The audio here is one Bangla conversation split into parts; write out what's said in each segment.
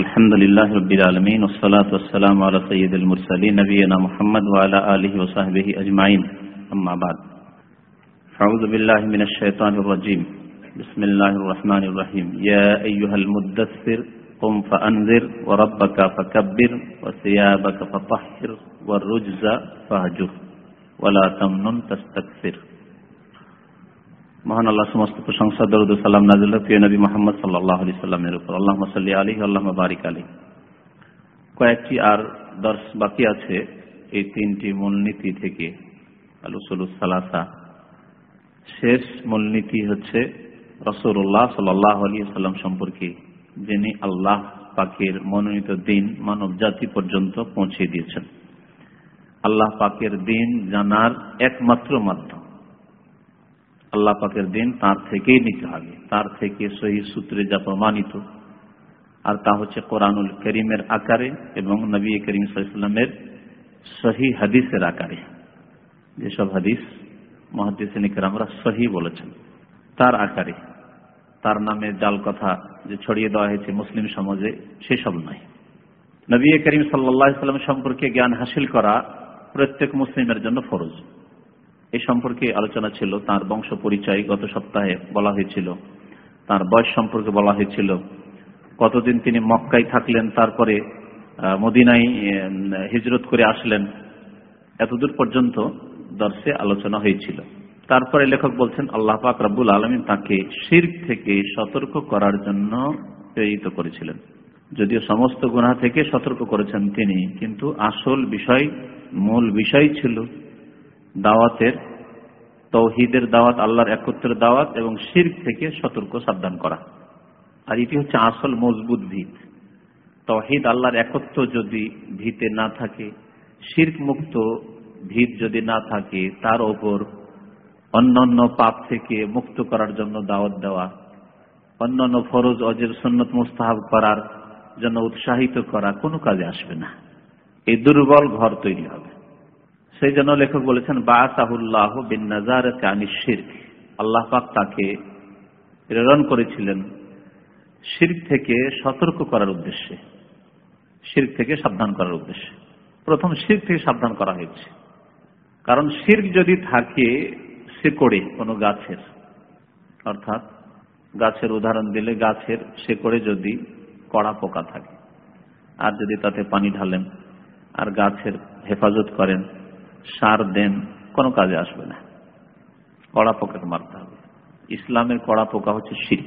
الحمد لله رب العالمين والصلاة والسلام على سيد المرسلين نبينا محمد وعلى آله وصحبه أجمعين أما بعد أعوذ بالله من الشيطان الرجيم بسم الله الرحمن الرحيم يا أيها المدثر قم فأنذر وربك فكبر وثيابك فطهر والرجز فاهجر ولا تمنن تستكثر মহান আল্লাহ সমস্ত প্রশংসা, দরুদ সালাম নাজিল প্রিয় নবী মোহাম্মদ সাল্লাহ আলি সাল্লামের উপর। আল্লাহ সাল্লি আলী আল্লাহ বারিক আলী কয়েকটি আর দর্শ বাকি আছে এই তিনটি মূলনীতি থেকে। আলুসুল সালাসা। শেষ মূলনীতি হচ্ছে রসুল্লাহ সাল্লাহ আলী সাল্লাম সম্পর্কে, যিনি আল্লাহ পাকের মনোনীত দিন, মানব জাতি পর্যন্ত পৌঁছে দিয়েছেন। আল্লাহ পাকের দিন জানার একমাত্র মাধ্যম। আল্লাহ পাকের দিন তার থেকেই নিতে হবে তার থেকে সহি সূত্রে যা প্রমাণিত। আর তা হচ্ছে কোরআনুল করিমের আকারে এবং নবী করিম সাল্লামের সহি হাদিসের আকারে। যেসব হাদিস আমরা সহি বলেছেন, তার আকারে। তার নামে জাল কথা যে ছড়িয়ে দেওয়া হয়েছে মুসলিম সমাজে, সেসব নয় নবী করিম সাল্লাহ সাল্লাম সম্পর্কে জ্ঞান হাসিল করা প্রত্যেক মুসলিমের জন্য ফরজ। এই সম্পর্কে আলোচনা ছিল। তার বংশ পরিচয় গত সপ্তাহে বলা হয়েছিল। তার বয়স সম্পর্কে বলা হয়েছিল। কতদিন তিনি মক্কায় থাকলেন, তারপরে মদিনায় হিজরত করে আসলেন, এতদূর পর্যন্ত দর্শে আলোচনা হয়েছিল। তারপরে লেখক বলছেন, আল্লাহ পাক রব্বুল আলমিন তাকে শির থেকে সতর্ক করার জন্য প্রেরিত করেছিলেন। যদিও সমস্ত গুণা থেকে সতর্ক করেছেন তিনি, কিন্তু আসল বিষয়, মূল বিষয় ছিল দাওয়াতের তৌহিদের দাওয়াত, আল্লাহর একত্রের দাওয়াত এবং শির থেকে সতর্ক সাবধান করা। আর এটি হচ্ছে আসল মজবুত ভিত। তহিদ আল্লাহর একত্র যদি ভিতে না থাকে, শির্ক মুক্ত ভিত যদি না থাকে, তার ওপর অন্যান্য পাপ থেকে মুক্ত করার জন্য দাওয়াত দেওয়া, অন্যান্য ফরজ, অজের সন্নত মুস্তাহাব করার জন্য উৎসাহিত করা কোনো কাজে আসবে না। এই দুর্বল ঘর তৈরি হবে। সেই জন্য লেখক বলেছেন বাসাহুল্লাহ বিন নাজার শির্ক। আল্লাহ পাক তাকে প্রেরণ করেছিলেন শির্ক থেকে সতর্ক করার উদ্দেশ্যে, শির্ক থেকে সাবধান করার উদ্দেশ্যে। প্রথম শির্ক থেকে সাবধান করা হয়েছে। কারণ শির্ক যদি থাকে শেকড়ে কোনো গাছের, অর্থাৎ গাছের উদাহরণ দিলে গাছের শেকড়ে যদি কড়া পোকা থাকে, আর যদি তাতে পানি ঢালেন, আর গাছের হেফাজত করেন সার দেন, কোনো কাজে আসবে না। কড়া পোকাকে মারতে হবে। ইসলামের কড়া পোকা হচ্ছে শির্ক।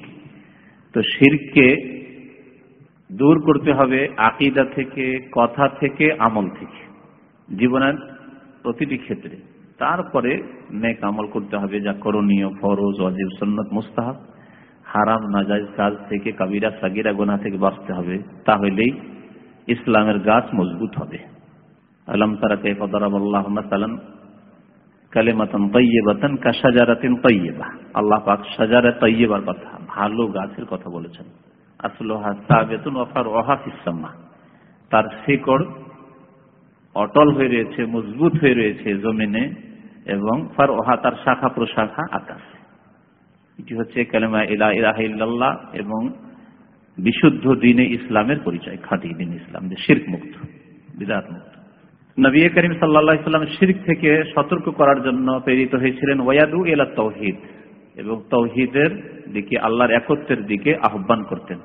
তো শিরকে দূর করতে হবে আকিদা থেকে, কথা থেকে, আমল থেকে। জীবনের প্রতিটি ক্ষেত্রে। তারপরে নেক আমল করতে হবে যা করণীয়, ফরজ অজিব সন্নত, মুস্তাহাব। হারাম, নাজাইজ কাজ থেকে, কাবিরা, সাগিরা গোনা থেকে বাঁচতে হবে। তাহলেই ইসলামের গাছ মজবুত হবে। আলম তারা কে কদরাবাল্লাহ মাসালান কালেমাতন তৈবাতন কা সাজারাতিন তৈবা আল্লাহ পাক সাজারা তৈবার কথা, ভালো গাছের কথা বলেছেন। আসলোহা সাবেতুন অফার ওহাফিসাম্মা তার শিকড় অটল হয়ে রয়েছে, মজবুত হয়ে রয়েছে জমিনে এবং ফার ওহা তার শাখা প্রশাখা আকাশে। এটি হচ্ছে কালেমা ইলা ইলাহ এবং বিশুদ্ধ দিনে ইসলামের পরিচয়, খাঁটি দিন ইসলাম, যে শির্ক মুক্ত বিরাট মুক্ত। নবী করিম সাল্লা ইসলাম শির্ক থেকে সতর্ক করার জন্য প্রেরিত হয়েছিলেন ওয়াদু এলা তৌহিদ, এবং তৌহিদের দিকে, আল্লাহর একত্রের দিকে আহ্বান করতেন।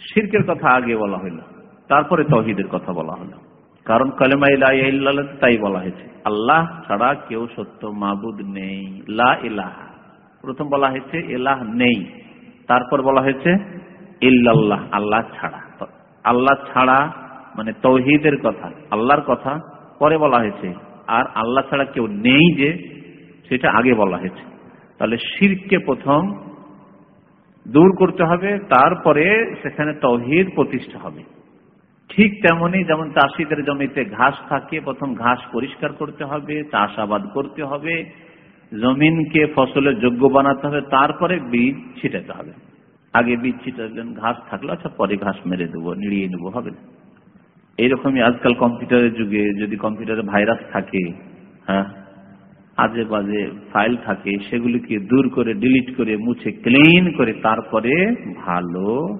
শির্কের কথা আগে বলা হইল, তারপরে তৌহিদের কথা বলা হলো কারণ কালেমা ইলাহ তাই বলা হয়েছে, আল্লাহ ছাড়া কেউ সত্য মাবুদ নেই, লা ইলাহা। প্রথম বলা হয়েছে এলাহ নেই, তারপর বলা হয়েছে ইল্লাল্লাহ, আল্লাহ ছাড়া। আল্লাহ ছাড়া মানে তৌহিদের কথা, আল্লাহর কথা পরে বলা হয়েছে। আর আল্লাহ ছাড়া কেউ নেই যে সেটা আগে বলা হয়েছে। তাহলে শিরকে প্রথম দূর করতে হবে, তারপরে সেখানে তৌহিদ প্রতিষ্ঠা হবে। ঠিক তেমনি যেমন চাষিদের জমিতে ঘাস থাকে, প্রথম ঘাস পরিষ্কার করতে হবে, চাষাবাদ করতে হবে, জমিনকে ফসলের যোগ্য বানাতে হবে, তারপরে বীজ ছিটাতে হবে। আগে বীজ ছিটালেন, ঘাস থাকল আচ্ছা পরে ঘাস মেরে দেবো, নিড়িয়ে নেব, হবে না। এইরকমই আজকাল কম্পিউটারের যুগে, যদি কম্পিউটারে ভাইরাস থাকে হ্যাঁ আজে বাজে ফাইল থাকে, সেগুলিকে দূর করে, ডিলিট করে, মুছে, ক্লিন করে, তারপরে ভালো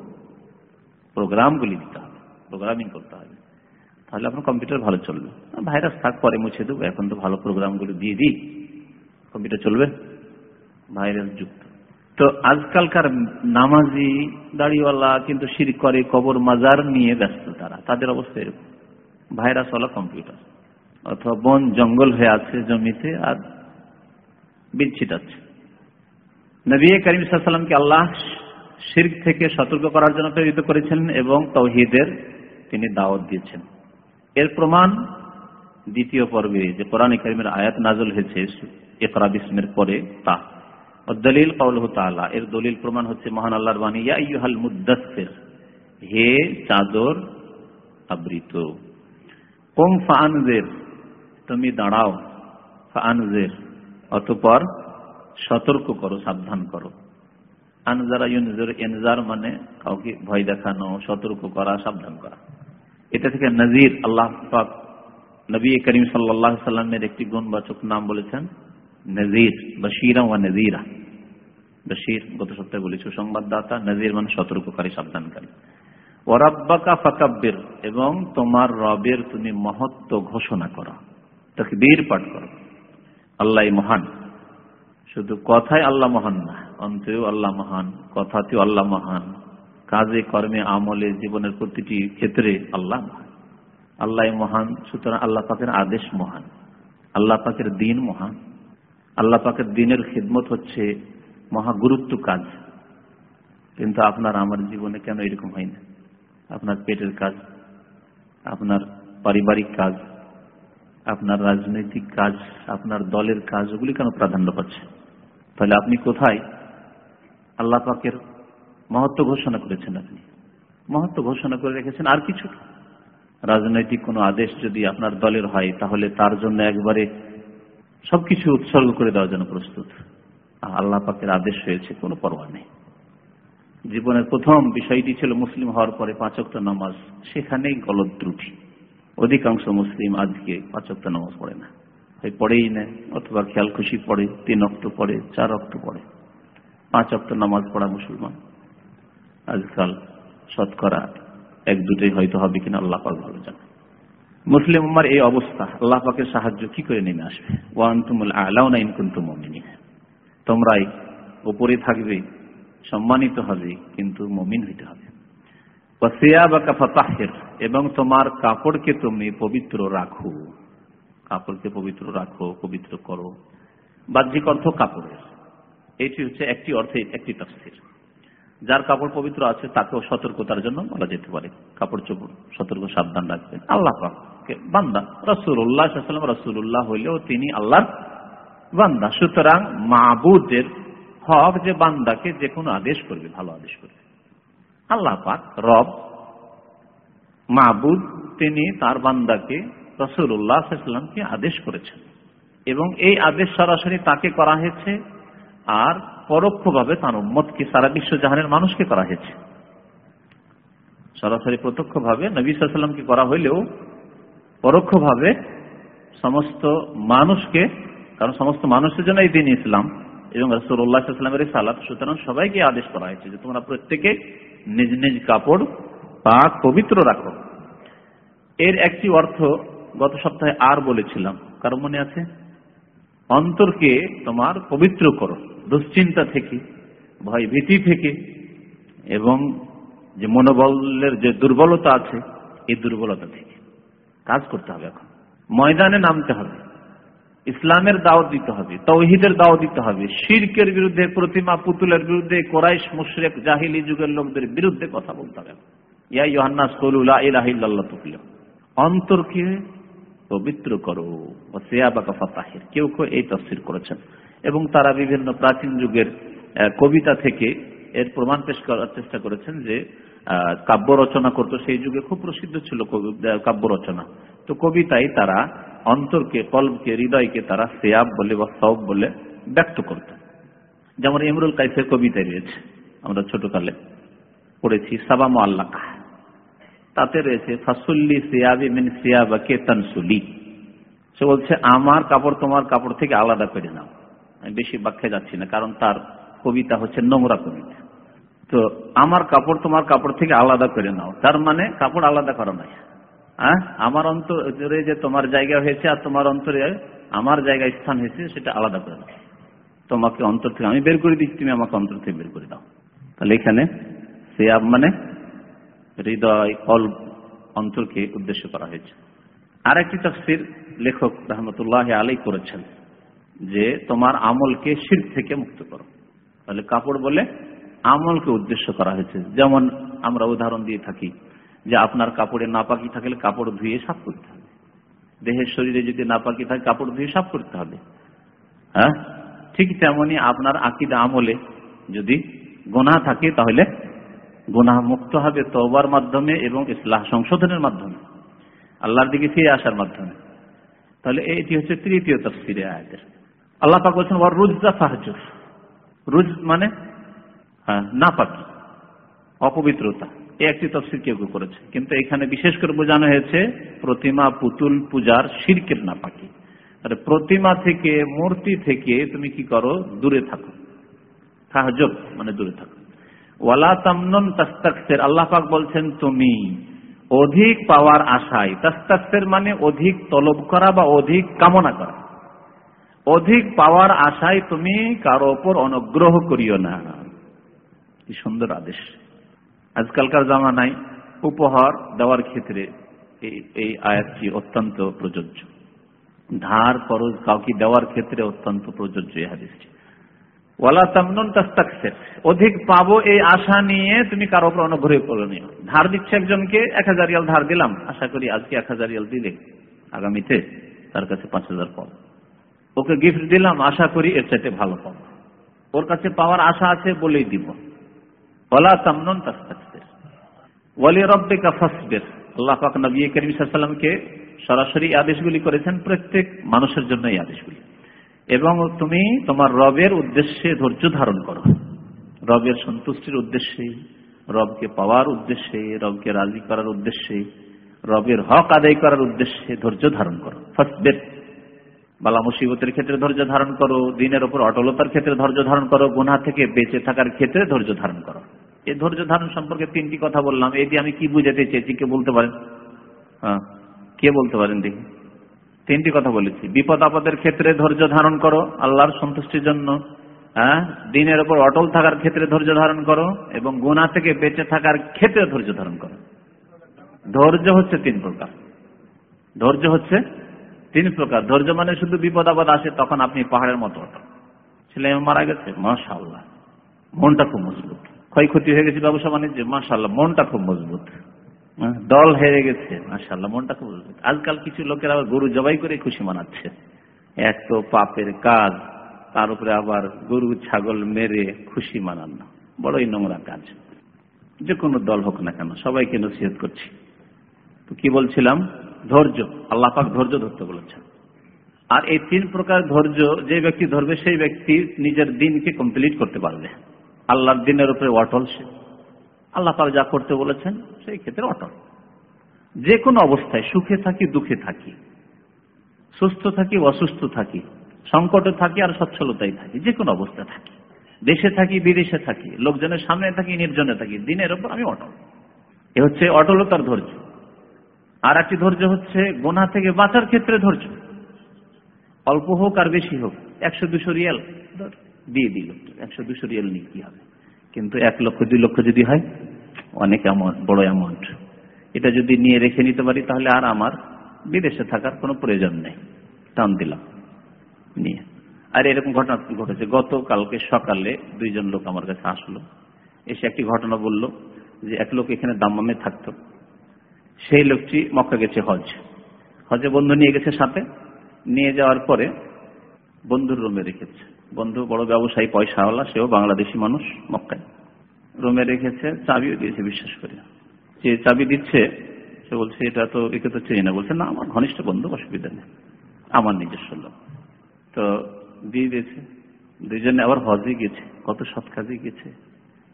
প্রোগ্রামগুলি দিতে হবে, প্রোগ্রামিং করতে হবে। তাহলে আপনার কম্পিউটার ভালো চলবে। ভাইরাস থাক, পরে মুছে দেবো, এখন তো ভালো প্রোগ্রামগুলো দিয়ে দিই। কম্পিউটার চলবে? ভাইরাস যুক্ত। তো আজকালকার নামাজি দাড়িওয়ালা কিন্তু শির করে, কবর মাজার নিয়ে ব্যস্ত তারা। তাদের অবস্থা এরকম। ভাইরাসওয়ালা কম্পিউটার। অথবা বন জঙ্গল হয়ে আছে জমিতে আর বীজ ছিটাচ্ছে নবী করিম সাল্লামকে আল্লাহ শির্ক থেকে সতর্ক করার জন্য প্রেরিত করেছেন এবং তৌহিদের তিনি দাওয়াত দিয়েছেন। এর প্রমাণ দ্বিতীয় পর্বে, যে কোরআন করিমের আয়াত নাজল হয়েছে একরা বিস্মের পরে তা। দলিল কৌলহ তালা এর দলিল প্রমাণ হচ্ছে মহান আল্লাহর বাণী ইয়াইহাল মুদাসের হে চাদর আবৃত। কোম ফানজের তুমি দাঁড়াও ফানজের অতপর সতর্ক করো, সাবধান করো। আনজারা এনজার মানে কাউকে ভয় দেখানো, সতর্ক করা, সাবধান করা। এটা থেকে নজির, আল্লাহ নবী করিম সাল্লাহ সাল্লামের একটি গুণবাচক নাম বলেছেন নজির, বশিরা ওয়া নজিরা। বশির, গত সপ্তাহে বলেছি সুসংবাদদাতা নজির মানে সতর্ককারী, সাবধানকারী। ওরাব্বাকা ফাকাব্বির, এবং তোমার রবের তুমি মহত্ব ঘোষণা করো, তকবীর পাঠ করো। আল্লাহ মহান। শুধু কথায় আল্লাহ মহান না অন্তেও আল্লাহ মহান, কথাতেও আল্লাহ মহান, কাজে, কর্মে, আমলে, জীবনের প্রতিটি ক্ষেত্রে আল্লাহ মহান। আল্লাহ মহান, সুতরাং আল্লাহ পাকের আদেশ মহান। আল্লাহ পাকের দিন মহান। আল্লাহ পাকের দিনের খিদমত হচ্ছে মহা গুরুত্ব কাজ। কিন্তু আপনার আমার জীবনে কেন এরকম হয় না? আপনার পেটের কাজ, আপনার পারিবারিক কাজ, আপনার রাজনৈতিক কাজ, আপনার দলের কাজ, ওগুলি কেন প্রাধান্য পাচ্ছে? তাহলে আপনি কোথায়? আল্লাহ পাকের মহত্ব ঘোষণা করেছেন আপনি। মহত্ব ঘোষণা করে রেখেছেন আর কিছু রাজনৈতিক কোনো আদেশ যদি আপনার দলের হয়, তাহলে তার জন্য একবারে সবকিছু উৎসর্গ করে দেওয়ার জন্য প্রস্তুত। আল্লাহ পাকের আদেশ হয়েছে, কোনো পরোয়া নেই। জীবনের প্রথম বিষয়টি ছিল মুসলিম হওয়ার পরে পাঁচক্ত নামাজ, সেখানেই গলত ত্রুটি। অধিকাংশ মুসলিম আজকে পাঁচক্ত নামাজ পড়ে না। হয় পড়েই না অথবা খেয়াল খুশি পড়ে, তিন অক্ট পড়ে, চার অক্ট পড়ে। পাঁচ অক্ট নামাজ পড়া মুসলমান। আজকাল শতকরা এক দুটোই হয়তো হবে কিনা আল্লাহ পাক ভালো জানে। মুসলিম উম্মার এই অবস্থা, আল্লাহ পাকের সাহায্য কি করে নেমে আসবে? ওয়ান তুমুল আলাউ না ইনকুন্তু মমিনী তোমরাই উপরে থাকবে, সম্মানিত হবে, কিন্তু মমিন হইতে হবে। এবং তোমার কাপড়কে তুমি পবিত্র রাখো। কাপড়কে পবিত্র রাখো, পবিত্র করো। বাহ্যিক অর্থ কাপড়ের। এটি হচ্ছে একটি অর্থে একটি তফসির। যার কাপড় পবিত্র আছে, তাকেও সতর্কতার জন্য বলা যেতে পারে। কাপড় চোপড় সতর্ক সাবধান রাখবেন। আল্লাহ বান্দা। রসুল্লাহ রসুল্লাহ হইলেও তিনি আল্লাহর বান্দা। সুতরাং মাহবুদের হক যে বান্দাকে যে কোনো আদেশ করবে, ভালো আদেশ করবে। আল্লাহ পাক রব মাহবুদ তিনি তার বান্দাকে আদেশ করেছেন। এবং এই আদেশ সরাসরি তাকে করা হয়েছে আর পরোক্ষভাবে তার উম্মতকে, সারা বিশ্ব জাহানের মানুষকে করা হয়েছে। সরাসরি প্রত্যক্ষভাবে নবী সাল্লামকে করা হইলেও পরোক্ষভাবে সমস্ত মানুষকে, কারণ সমস্ত মানুষের জন্য এই দিন ইসলাম, এবং রসুল্লাহামের সালাদ সুতরাং সবাইকে আদেশ করা হয়েছে যে তোমরা প্রত্যেকে নিজ নিজ কাপড় পাক পবিত্র রাখো। এর একটি অর্থ গত সপ্তাহে আর বলেছিলাম, কারও মনে আছে? অন্তরকে তোমার পবিত্র করো, দুশ্চিন্তা থেকে ভয় ভীতি থেকে, এবং যে মনোবলের যে দুর্বলতা আছে, এই দুর্বলতা থেকে। কাজ করতে হবে এখন। ময়দানে নামতে হবে। ইসলামের দাওয়াত দিতে হবে, তৌহিদের দাওয়াত দিতে হবে, শিরকের বিরুদ্ধে, প্রতিমা পুতুলের বিরুদ্ধে, কোরাইশ, মুশরেক, জাহিলি যুগের লোকদের বিরুদ্ধে কথা বলতে হবে। ইয়া ইহান্না সলুল্লাহ ইলাহিল্লাহ তুকলিয়া অন্তরকে পবিত্র করো। ফাতাহের। কেউ কেউ এই তফসির করেছেন। এবং তারা বিভিন্ন প্রাচীন যুগের কবিতা থেকে এর প্রমাণ পেশ করার চেষ্টা করেছেন যে কাব্য রচনা করতো। সেই যুগে খুব প্রসিদ্ধ ছিল কাব্য রচনা। তো কবিতায় তারা অন্তরকে, কলবকে, হৃদয়কে তারা সেয়াব বলে বা সব বলে ব্যক্ত করত। যেমন ইমরুল কাইসের কবিতায় রয়েছে, আমরা ছোটকালে পড়েছি সাবাম আল্লাহ তাতে রয়েছে, ফাসুল্লি সিয়াবি মিন সিয়াবা কে তানসুলি। সে বলছে, আমার কাপড় তোমার কাপড় থেকে আলাদা করে নাও। আমি বেশি ব্যাখ্যা যাচ্ছি না, কারণ তার কবিতা হচ্ছে নোংরা কবিতা। তো আমার কাপড় তোমার কাপড় থেকে আলাদা করে নাও। তার মানে কাপড় আলাদা করা নাই। হ্যাঁ? আমার অন্তরে যে তোমার জায়গা হয়েছে আর তোমার অন্তরে আমার জায়গায় স্থান হয়েছে, সেটা আলাদা করে দাও তোমাকে অন্তর থেকে আমি বের করে দিচ্ছি, তুমি আমাকে অন্তর থেকে বের করে দাও। তাহলে এখানে সে আপ মানে হৃদয় অল অন্তরকে উদ্দেশ্য করা হয়েছে। আর একটি তফসির লেখক রহমতুল্লাহ আলাই করেছেন যে, তোমার আমলকে শির থেকে মুক্ত করো। তাহলে কাপড় বলে আমলকে উদ্দেশ্য করা হয়েছে। যেমন আমরা উদাহরণ দিয়ে থাকি যে আপনার কাপড়ে নাপাকি থাকলে কাপড় ধুয়ে সাফ করতে হবে। দেহের শরীরে যদি নাপাকি থাকে, কাপড় ধুয়ে সাফ করতে হবে। হ্যাঁ? ঠিক তেমনি আপনার আকিদা আমলে যদি গোনা থাকে, তাহলে গোনা মুক্ত হবে তবার মাধ্যমে এবং ইসলাহ সংশোধনের মাধ্যমে। আল্লাহর দিকে ফিরে আসার মাধ্যমে। তাহলে এটি হচ্ছে তৃতীয় তফসিরে আয়াতের। আল্লাহ পাক বলছেন রুজা ফাহজুর। রুজ মানে হ্যাঁ নাপাকি, অপবিত্রতা এই একটি তফসির কেউ কেউ করেছে। কিন্তু এখানে বিশেষ করে বোঝানো হয়েছে, প্রতিমা পুতুল পূজার শিরকের নাপাকি। আরে প্রতিমা থেকে, মূর্তি থেকে তুমি কি করো? দূরে থাকো। সাহায্য মানে দূরে থাকো। ওয়ালা তামনন তাস্তাকসের, আল্লাহ পাক বলছেন, তুমি অধিক পাওয়ার আশায়, তাস্তাকসের মানে অধিক তলব করা বা অধিক কামনা করা। অধিক পাওয়ার আশায় তুমি কারও ওপর অনুগ্রহ করিও না। কি সুন্দর আদেশ। আজকালকার জামানায় উপহার দেওয়ার ক্ষেত্রে এই আয়াতটি অত্যন্ত প্রযোজ্য। ধার খরচ কাউকে দেওয়ার ক্ষেত্রে অত্যন্ত প্রযোজ্য এই হাদিসটি। ওয়ালা তামনুন তাস্তাকসের, অধিক পাবো এই আশা নিয়ে তুমি কারও উপর অনুগ্রহ করে নিও। ধার দিচ্ছে একজনকে, এক হাজার রিয়াল ধার দিলাম, আশা করি আজকে এক হাজার রিয়াল দিলে আগামীতে তার কাছে পাঁচ হাজার পাবো। ওকে গিফট দিলাম, আশা করি এর চাইতে ভালো পাবো। ওর কাছে পাওয়ার আশা আছে বলেই দিব। সরাসরি আদেশগুলি করেছেন প্রত্যেক মানুষের জন্য এই আদেশগুলি। এবং তুমি তোমার রবের উদ্দেশ্যে ধৈর্য ধারণ করো। রবের সন্তুষ্টির উদ্দেশ্যে, রবকে পাওয়ার উদ্দেশ্যে, রবকে রাজি করার উদ্দেশ্যে, রবের হক আদায় করার উদ্দেশ্যে ধৈর্য ধারণ করো। ফাসবের। বালা মুসিবতের ক্ষেত্রে ধৈর্য ধারণ করো, দিনের ওপর অটলতার ক্ষেত্রে ধৈর্য ধারণ করো গুনা থেকে বেঁচে থাকার ক্ষেত্রে ধৈর্য ধারণ করো। এই ধৈর্য ধারণ সম্পর্কে তিনটি কথা বললাম। এটি আমি কি বুঝাতে চেয়েছি, কে বলতে পারেন? হ্যাঁ কে বলতে পারেন দেখি। তিনটি কথা বলেছি। বিপদ আপদের ক্ষেত্রে ধৈর্য ধারণ করো, আল্লাহর সন্তুষ্টির জন্য। হ্যাঁ দিনের ওপর অটল থাকার ক্ষেত্রে ধৈর্য ধারণ করো এবং গুণা থেকে বেঁচে থাকার ক্ষেত্রে ধৈর্য ধারণ করো। ধৈর্য হচ্ছে তিন প্রকার। ধৈর্য হচ্ছে তিন প্রকার। ধৈর্য মানে শুধু বিপদ আপদ আসে তখন আপনি পাহাড়ের মতো অটল। ছেলে মারা গেছে? মাশাল্লাহ মনটা খুব মজবুত। ক্ষয়ক্ষতি হয়ে গেছে ব্যবসা বাণিজ্য মাশাল্লাহ মনটা খুব মজবুত। দল হেরে গেছে মাশাল্লাহ মনটা খুব মজবুত। আজকাল কিছু লোকের আবার গরু জবাই করে খুশি মানাচ্ছে। এক তো পাপের কাজ, তার উপরে আবার গরু, ছাগল মেরে খুশি মানানো বড়ই নোংরা কাজ। যে কোনো দল হোক না কেন, সবাইকে নসিহত করছি। তো কি বলছিলাম? ধৈর্য, আল্লাহ পাক ধৈর্য ধরতে বলেছেন। আর এই তিন প্রকার ধৈর্য, যে ব্যক্তি ধরবে, সেই ব্যক্তি নিজের দিনকে কমপ্লিট করতে পারবে। আল্লাহর দিনের উপরে অটল সে। আল্লাহ পাক যা করতে বলেছেন, সেই ক্ষেত্রে অটল। যে কোনো অবস্থায় সুখে থাকি, দুঃখে থাকি। সুস্থ থাকি, অসুস্থ থাকি। সংকটে থাকি আর সচ্ছলতায় থাকি। যে কোনো অবস্থায় থাকি। দেশে থাকি, বিদেশে থাকি। লোকজনের সামনে থাকি, নির্জনে থাকি। দিনের ওপর আমি অটল। এ হচ্ছে অটলতার ধৈর্য। আর একটি ধৈর্য হচ্ছে গোনা থেকে বাঁচার ক্ষেত্রে ধৈর্য। অল্প হোক আর বেশি হোক, একশো দুশো রিয়াল দিয়ে দিল। একশো দুশো রিয়াল নিয়ে কি হবে? কিন্তু এক লক্ষ, দুই লক্ষ যদি হয়, অনেক অ্যামাউন্ট বড় অ্যামাউন্ট এটা যদি নিয়ে রেখে নিতে পারি, তাহলে আর আমার বিদেশে থাকার কোনো প্রয়োজন নেই। টান দিলাম। নিয়ে। আর এরকম ঘটনা ঘটেছে। গতকালকে সকালে দুইজন লোক আমার কাছে আসলো। এসে একটি ঘটনা বলল যে, এক লোক এখানে দাম্মামে থাকতো। সেই লোকটি মক্কা গেছে হজ। হজে বন্ধু নিয়ে গেছে সাথে। নিয়ে যাওয়ার পরে বন্ধুর রুমে রেখেছে। বন্ধু, বড় ব্যবসায়ী, পয়সাওয়ালা, সেও বাংলাদেশি মানুষ, মক্কায়। রুমে রেখেছে, চাবিও দিয়েছে, বিশ্বাস করে। যে চাবি দিচ্ছে, সে বলছে, এটা তো, একে তো চেয়ে না। বলছে, না, আমার ঘনিষ্ঠ বন্ধু, অসুবিধা নেই। আমার নিজস্ব লোক। তো দিয়ে দিয়েছে। দুইজনে আবার হজে গেছে কত সৎ কাজে গেছে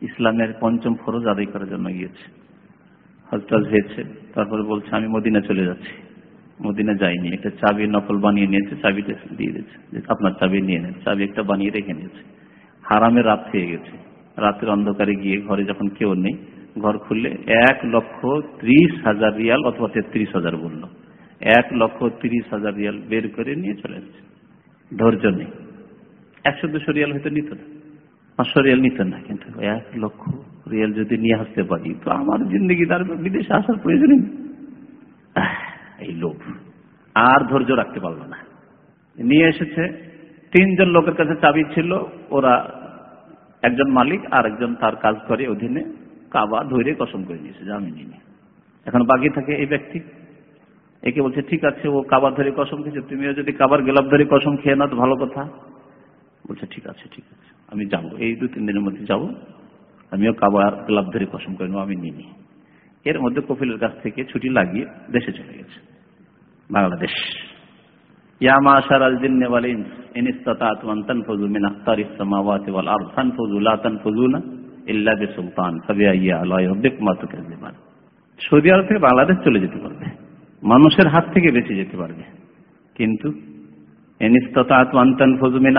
ইসলামের পঞ্চম ফরজ আদায় করার জন্য গিয়েছে। হজটাজ হয়েছে। তারপরে বলছে, আমি মদিনা চলে যাচ্ছি। মদিনা যায়নি। একটা চাবি নকল বানিয়ে নিয়েছে, চাবিটা দিয়ে দিয়েছে। আপনার চাবি নিয়ে নেন, চাবি একটা বানিয়ে রেখে নিয়েছে। হারামে রাত হয়ে গেছে। রাতের অন্ধকারে গিয়ে ঘরে যখন কেউ নেই, ঘর খুললে এক লক্ষ ত্রিশ হাজার রিয়াল অথবা তেত্রিশ হাজার বলল। এক লক্ষ ত্রিশ হাজার রিয়াল বের করে নিয়ে চলে এসছে ধৈর্য নেই। একশো দুশো রিয়াল হয়তো নিত না। পাঁচশো রিয়াল নিত না, কিন্তু এক লক্ষ রিয়াল যদি নিয়ে আসতে পারি, তো আমার জিন্দগি তার বিদেশে আসার প্রয়োজনই নেই। লোভ। আর ধৈর্য রাখতে পারল না। নিয়ে এসেছে, তিনজন লোকের কাছে চাবি ছিল, ওরা একজন মালিক আর একজন তার কাজ করে অধীনে কাবা ধরে কসম করে নিয়েছে, জামিন নিয়ে। এখন বাকি থাকে এই ব্যক্তি। একে বলছে, ঠিক আছে, ও কাবার ধরে কসম খেয়েছে, তুমিও যদি কাবার গেলাপ ধরে কসম খেয়ে না তো ভালো কথা। বলছে, ঠিক আছে ঠিক আছে, আমি যাব। এই দু তিন দিনের মধ্যে যাব। আমিও কাবার গেলাপ ধরে কসম করে নেব, আমি নিনি এর মধ্যে কপিলের কাছ থেকে ছুটি লাগিয়ে দেশে চলে গেছে। বাংলাদেশ। সৌদি বাংলাদেশ চলে যেতে পারবে, মানুষের হাত থেকে বেঁচে যেতে পারবে। কিন্তু মিন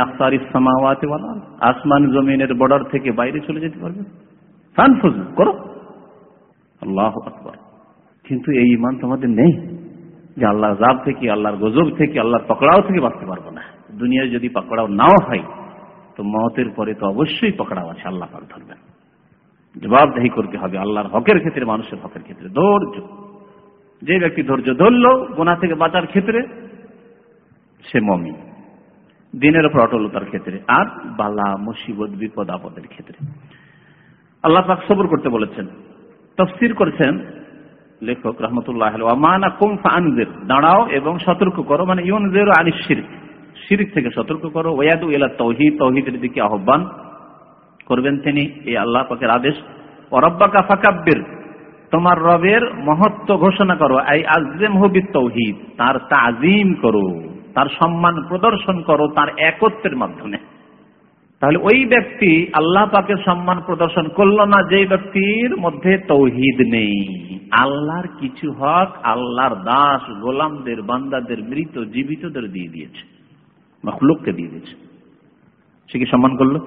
আসমান জমিনের বর্ডার থেকে বাইরে চলে যেতে পারবে। করো। আল্লাহু আকবার। কিন্তু এই ঈমান তোমাদের নেই। যে আল্লাহর জাব থেকে, আল্লাহর গজব থেকে, আল্লাহর পকড়াও থেকে বাঁচতে পারব না। দুনিয়ায় যদি পকড়াও নাও হয়, তো মতের পরে তো অবশ্যই পকড়াও আছে, আল্লাহ পাক ধরবেন। জবাবদাহি করতে হবে আল্লাহর হকের ক্ষেত্রে, মানুষের হকের ক্ষেত্রে। ধৈর্য। যে ব্যক্তি ধৈর্য ধরল গোনা থেকে বাঁচার ক্ষেত্রে, সে মমি দিনের উপর অটলতার ক্ষেত্রে, আর বালা, মুসিবত, বিপদ, আপদের ক্ষেত্রে। আল্লাহ পাক সবর করতে বলেছেন, তফসির করেছেন লেখক রহমতুল্লাহ আমানা কুম ফানজির দাঁড়াও এবং সতর্ক করো মানে ইউন জের আলী শিরিক শিরিক থেকে সতর্ক করো ওয়াদু এলা তৌহিদ তৌহিদের দিকে আহ্বান করবেন তিনি, এই আল্লাহ পাকের আদেশ। অরব্বাকা ফাকাব্বির তোমার রবের মহত্ব ঘোষণা করো এই আজম হবি তৌহিদ তার তাজিম করো, তার সম্মান প্রদর্শন করো, তার একত্রের মাধ্যমে। তাহলে ওই ব্যক্তি আল্লাহ পাকের সম্মান প্রদর্শন করল না যে ব্যক্তির মধ্যে তৌহিদ নেই। আল্লাহর কিছু হক আল্লাহর দাস গোলামদের, বান্দাদের, মৃত, জীবিতদের দিয়ে দিয়েছে। মখলুককে দিয়ে দিয়েছে। সে কি সম্মান করল?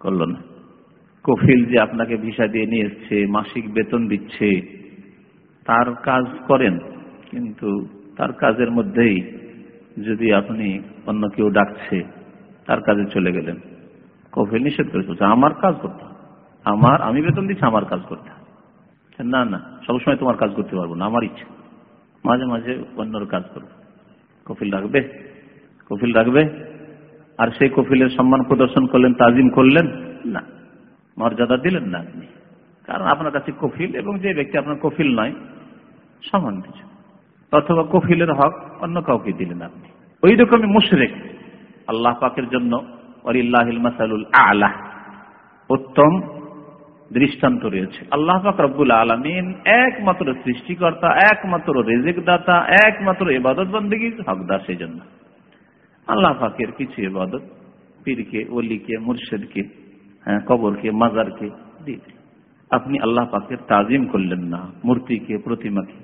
করল না। কফিল যে আপনাকে ভিসা দিয়ে নিয়ে এসছে, মাসিক বেতন দিচ্ছে, তার কাজ করেন, কিন্তু তার কাজের মধ্যেই যদি আপনি অন্য কেউ ডাকছে তার কাজে চলে গেলেন। কফিল নিষেধ করে চলছে আমার কাজ করতে আমার, আমি বেতন দিচ্ছি, আমার কাজ করতে না না, সবসময় তোমার কাজ করতে পারব না, আমার ইচ্ছা। মাঝে মাঝে অন্যর কাজ করব। কফিল রাখবে কফিল রাখবে। আর সেই কফিলের সম্মান প্রদর্শন করলেন, তাজিম করলেন? না। মর্যাদা দিলেন না আপনি। কারণ আপনার কাছে কফিল এবং যে ব্যক্তি আপনার কফিল নয়, সমান কিছু। অথবা কফিলের হক অন্য কাউকে দিলেন আপনি। ওই রকমই মুশরেক। আল্লাহ পাকের জন্য আলাহ উত্তম দৃষ্টান্ত রয়েছে। আল্লাহ পাক রব্বুল আলমিন একমাত্র সৃষ্টিকর্তা, একমাত্র রেজেক দাতা একমাত্র এবাদত বন্দীর হকদার সেই জন্য আল্লাহ পাকের কিছু এবাদত পীরকে অলিকে মুর্শেদকে হ্যাঁ কবরকে, মাজারকে দিয়ে দিলেন। আপনি আল্লাহ পাকের তাজিম করলেন না, মূর্তিকে, প্রতিমাকে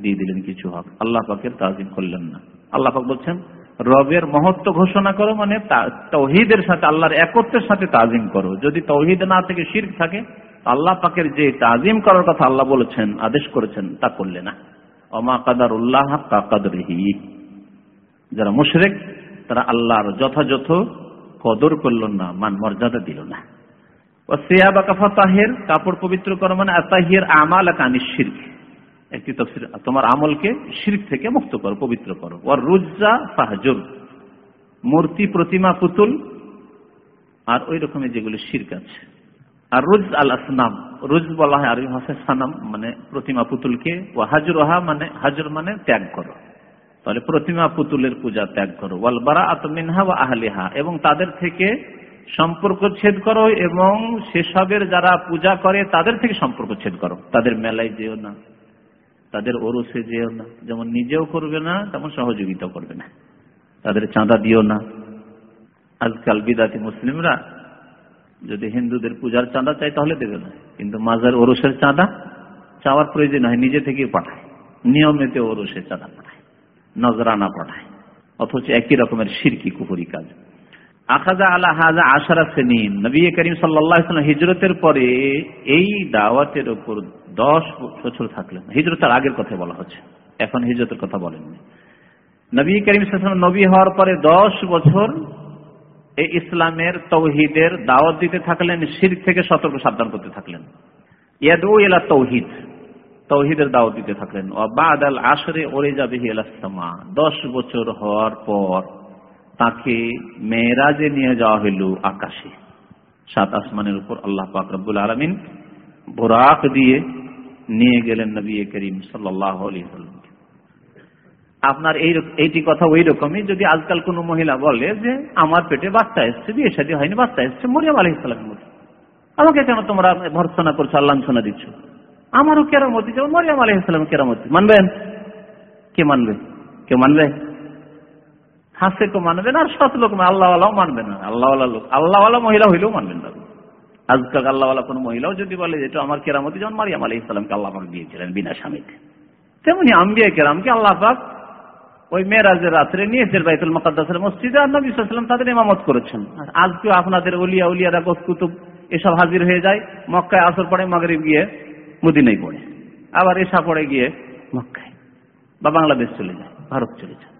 দিয়ে দিলেন কিছু হক। আল্লাহ পাকের তাজিম করলেন না। আল্লাহ পাক বলছেন রবের মহত্ব ঘোষণা করো মানে তৌহিদের সাথে, আল্লাহর একত্রের সাথে তাজিম করো। যদি তৌহিদ না থেকে শির্ক থাকে, আল্লাহ পাকের যে তাজিম করার কথা আল্লাহ বলেছেন, আদেশ করেছেন, তা করলে না। অমা কাদার উল্লাহ কাকাদরিহি যারা মুশরেক, তারা আল্লাহর যথাযথ কদর করল না, মান মর্যাদা দিল না। ও সিয়াবা কাফা তাহের কাপড় পবিত্র করো মানে আতাহির আমাল কানি শির্ক। একটি তফসির, তোমার আমলকে শির্ক থেকে মুক্ত করো, পবিত্র করো। ওর রুজ্জা সাহাজুর মূর্তি, প্রতিমা, পুতুল, আর ওই রকমের যেগুলো শির্ক আছে। আর রুজ আল আসনাম রুজ বলা হয় আরবি ভাষায় সানাম মানে প্রতিমা পুতুলকে। ও হাজুরহা মানে হাজুর মানে ত্যাগ করো। তাহলে প্রতিমা পুতুলের পূজা ত্যাগ করো। ওয়াল বারা আতমিনহা বা আহলিহা, এবং তাদের থেকে সম্পর্ক ছেদ করো, এবং সেসবের যারা পূজা করে, তাদের থেকে সম্পর্ক ছেদ করো। তাদের মেলায় যেও না। তাদের ওরসে যেও না। যেমন নিজেও করবে না, তেমন সহযোগিতা করবে না। তাদের চাঁদা দিও না। আজকাল বিদাতি মুসলিমরা যদি হিন্দুদের পূজার চাঁদা চাই তাহলে দেবে না। কিন্তু মাজার ওরসের চাঁদা চাওয়ার প্রয়োজন হয়, নিজে থেকে পাঠায়। নিয়মিত ওরসের চাঁদা পাঠায়, নজরানা পাঠায়। অথচ একই রকমের সিরকি কুপুরি কাজ। আখাজা আলা হাজা আশারা সেনিন। নবী করিম সাল্লাম হিজরতের পরে এই দাওয়াতের উপর দশ বছর থাকলেন। হিজরতের আগের কথা বলা হচ্ছে। এখন হিজরতের কথা বলেননি। নবী করিম নবী হওয়ার পরে দশ বছর এই ইসলামের তৌহিদের দাওয়াত দিতে থাকলেন, শির থেকে সতর্ক সাবধান করতে থাকলেন। ইয়াদু এলা তৌহিদ, তৌহিদের দাওয়াত দিতে থাকলেন। ও বাদ আল আসরে ওরে যাবে দশ বছর হওয়ার পর তাকে মেয়েরাজে নিয়ে যাওয়া হইল আকাশে। সাত আসমানের উপর আল্লাহ পাক রব্বুল আলমিন বোরাক দিয়ে নিয়ে গেলেন নবী করিম সাল্লাহ আপনার এই এইটি কথা ওই রকমই, যদি আজকাল কোনো মহিলা বলে যে, আমার পেটে বাচ্চা এসছে, বিয়ে শাদী হয়নি, বাচ্চা এসছে, মরিয়াম আলহ ইসলামের মধ্যে আমাকে কেন তোমরা ভর্সনা করছ আল্লাহনা দিচ্ছ? আমারও কেরামতি যেমন মরিয়াম আলহ ইসলাম কেরামতি মানবেন? কে মানবে? কেউ মানবে? হাসে কেউ মানবে না, আর সৎ লোক আল্লাহওয়ালাও মানবে না। আল্লাহওয়ালা লোক আল্লাহওয়ালা মহিলা হইলেও মানবেন না। আজকাল আল্লাহওয়ালা কোনো মহিলাও যদি বলে যেটা আমার কেরামতি যেমন মারিয়াম আলহ ইসলামকে আল্লাহ পাক দিয়েছিলেন বিনা স্বামীকে তেমনি আম্বিয়া কেরামকে আল্লাহ পাক ওই মেয়েরাজের রাত্রে নিয়েছেন বাইতুল মকাদ্দাসের মসজিদে আর নবী সাল্লাম তাদের ইমামত করেছেন। আর আজকেও আপনাদের উলিয়া উলিয়ারা গোস কুতুব এসব হাজির হয়ে যায়, মক্কায় আসর পড়ে, মাগরিব গিয়ে মদিনাই পড়ে। আবার এসা পড়ে গিয়ে মক্কায় বা বাংলাদেশ চলে যায়, ভারত চলে যায়।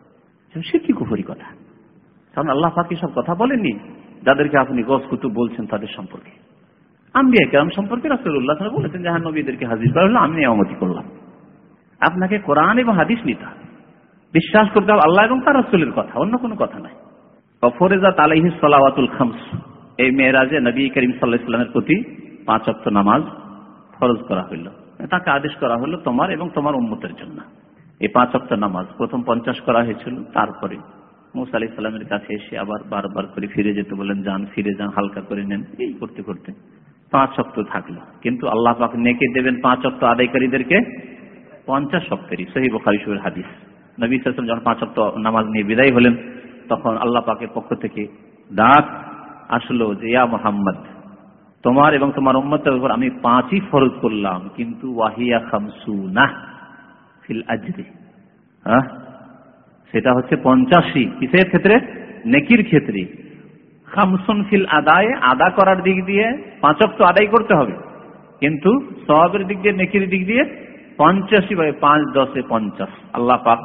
সে কি কুফরি কথা? কারণ আল্লাহ পাকি সব কথা বলেননি? যাদেরকে আপনি গস কুতুব বলছেন তাদের সম্পর্কে। আম্বিয়া কেরাম সম্পর্কে রাসুল্লাহ বলেছেন জাহান নবীদেরকে হাজির করা হলো আমি নিয়ামতি করলাম। আপনাকে কোরআন এবং হাদিস নিতে হবে। বিশ্বাস করতে হবে আল্লাহ এবং তার রসুলের কথা, অন্য কোনো কথা নাই। ফরেজা তালাইহি সালাওয়াতুল খামস, এই মেয়েরাজে নবী করিম সাল্লাহ ইসলামের প্রতি পাঁচ অক্ত নামাজ ফরজ করা হইল। তাকে আদেশ করা হলো তোমার এবং তোমার উন্মতের জন্য। এই পাঁচ অক্ট নামাজ, প্রথম পঞ্চাশ করা হয়েছিল, তারপরে আলি ইসলামের কাছে এসে আবার বারবার করে ফিরে যেতে বলেন যান, ফিরে যান, হালকা করে নেন। এই করতে করতে পাঁচ থাকল। কিন্তু আল্লাহ পাক নেকে দেবেন পাঁচ আদায়কারীদেরকে পঞ্চাশ সহি হাদিস। নবী যখন পাঁচ নামাজ নিয়ে বিদায় হলেন, তখন আল্লাহ পাকের পক্ষ থেকে ডাক আসলো যে, ইয়া মোহাম্মদ, তোমার এবং তোমার উম্মতের উপর আমি পাঁচই ফরজ করলাম, কিন্তু ওয়াহিয়া খামসু না ফিল আজরে। হ্যাঁ? সেটা হচ্ছে পঞ্চাশি কিসের ক্ষেত্রে? নেকির ক্ষেত্রে। খামসুন ফিল আদায়, আদা করার দিক দিয়ে পাঁচক তো আদায় করতে হবে। কিন্তু সবের দিক দিয়ে, নেকির দিক দিয়ে পঞ্চাশি বাই পাঁচ দশে পঞ্চাশ। আল্লাহ পাক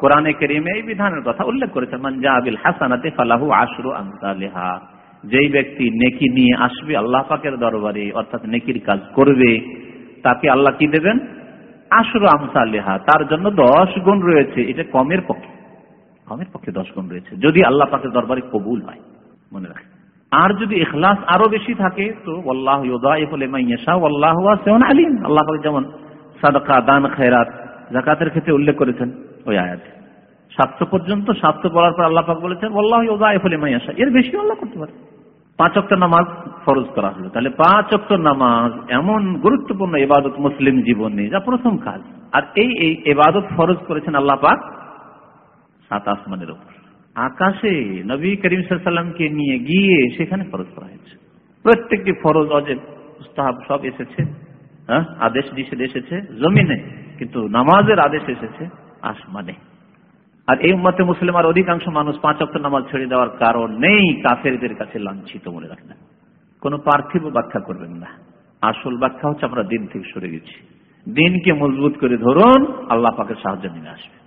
কোরআনে কেরিমে এই বিধানের কথা উল্লেখ করেছেন করেছে মঞ্জাবিল হাসানাতে ফালাহু আশরু আমসালেহা। যেই ব্যক্তি নেকি নিয়ে আসবে আল্লাহ পাকের দরবারে, অর্থাৎ নেকির কাজ করবে, তাকে আল্লাহ কি দেবেন? আশরু আমসালেহা, তার জন্য দশ গুণ রয়েছে, এটা কমের পক্ষে। কমের পক্ষে দশ গুণ রয়েছে, যদি আল্লাহ পাকের দরবারে কবুল হয়, মনে রাখে। আর যদি এখলাস আরও বেশি থাকে, তো আল্লাহ আলিম। আল্লাহ যেমন সাদকা, দান খেরাত জাকাতের ক্ষেত্রে উল্লেখ করেছেন ওই আয়াত। সাতশো পর্যন্ত, সাতশো বলার পর আল্লাহ পাক বলেছেন আল্লাহ আসা এর বেশি আল্লাহ করতে পারে। পাঁচ অক্ট নামাজ ফরজ করা হলো। তাহলে পাঁচ অক্ট নামাজ এমন গুরুত্বপূর্ণ এবাদত মুসলিম জীবনে, যা প্রথম কাজ। আর এই এই এবাদত ফরজ করেছেন আল্লাহ পাক সাত আসমানের উপর। আকাশে নবী করিম সাল্লামকে নিয়ে গিয়ে সেখানে ফরজ করা হয়েছে। প্রত্যেকটি ফরজ, অজেব উস্তাহাব সব এসেছে হ্যাঁ? আদেশ নিষেধ এসেছে, জমিনে। কিন্তু নামাজের আদেশ এসেছে আসমানে। আর এই উম্মতে মুসলিমার অধিকাংশ মানুষ পাঁচ অক্ট নামাজ ছেড়ে দেওয়ার কারণ নেই, কাফেরদের কাছে লাঞ্ছিত মনে রাখবেন। কোন পার্থিব ব্যাখ্যা করবেন না। আসল ব্যাখ্যা হচ্ছে আমরা দিন থেকে সরে গেছি। দিনকে মজবুত করে ধরুন, আল্লাহ পাকের সাহায্য নিয়ে আসবে।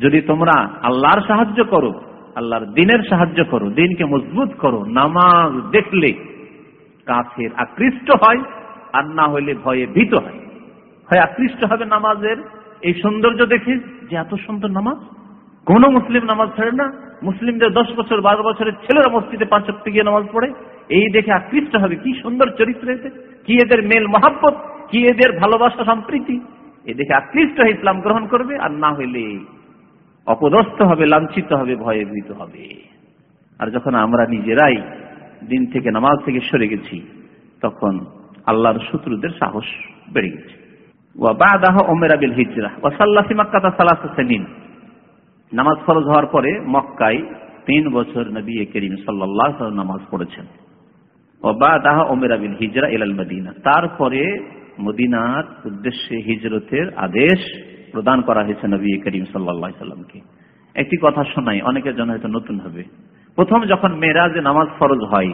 যদি তোমরা আল্লাহর সাহায্য করো, আল্লাহর দিনের সাহায্য করো, দিনকে মজবুত করো, নামাজ দেখলে কাফের আকৃষ্ট হয়, আর না হইলে ভয়ে ভীত হয়। হয় আকৃষ্ট হবে নামাজের এই সৌন্দর্য দেখে যে এত সুন্দর নামাজ? কোন মুসলিম নামাজ ছাড়ে না। মুসলিমদের দশ বছর, বারো বছরের ছেলেরা মসজিদে পাঁচ গিয়ে নামাজ পড়ে। এই দেখে আকৃষ্ট হবে। কি সুন্দর চরিত্র এতে। কি এদের মেল মহাব্বত, কি এদের ভালোবাসা সম্প্রীতি। এ দেখে আকৃষ্ট হয়ে ইসলাম গ্রহণ করবে আর না হইলে অপদস্থ হবে, লাঞ্ছিত হবে, ভয়ে ভীত হবে। আর যখন আমরা নিজেরাই দিন থেকে নামাজ থেকে সরে গেছি, তখন আল্লাহর শত্রুদের সাহস বেড়ে গেছে। নামাজ ফরজ হওয়ার পরে মক্কায় তিন বছর নবী করিম সাল্লাহ নামাজ পড়েছেন। তারপরে মদিনার উদ্দেশ্যে হিজরতের আদেশ প্রদান করা হয়েছে নবী করিম সাল্লা সাল্লামকে একটি কথা শোনাই, অনেকের জন্য হয়তো নতুন হবে। প্রথম যখন মেয়েরাজে নামাজ ফরজ হয়,